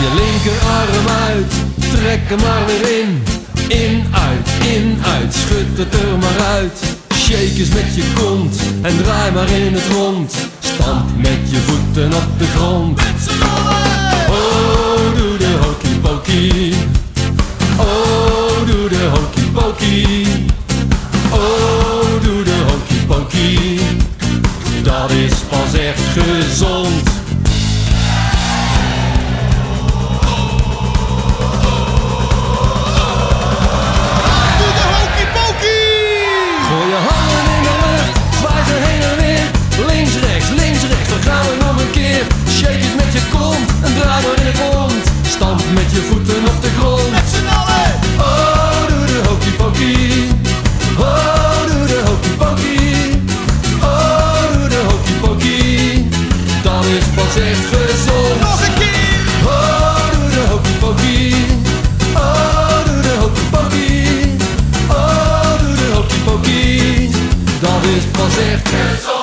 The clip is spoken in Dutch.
je linkerarm uit, trek hem maar weer in. In, uit, in, uit, schud het er maar uit. Shake eens met je kont en draai maar in het rond. Stamp met je voeten op de grond. Oh, doe de hokey pokey. Oh, doe de hokey pokey. Oh, doe de hokey pokey. Dat is pas echt gezond. Pas echt gezond. Nog een keer! Oh, doe de hokey pokey. Oh, doe de hokey pokey. Oh, doe de hokey pokey. Dat is pas echt gezond.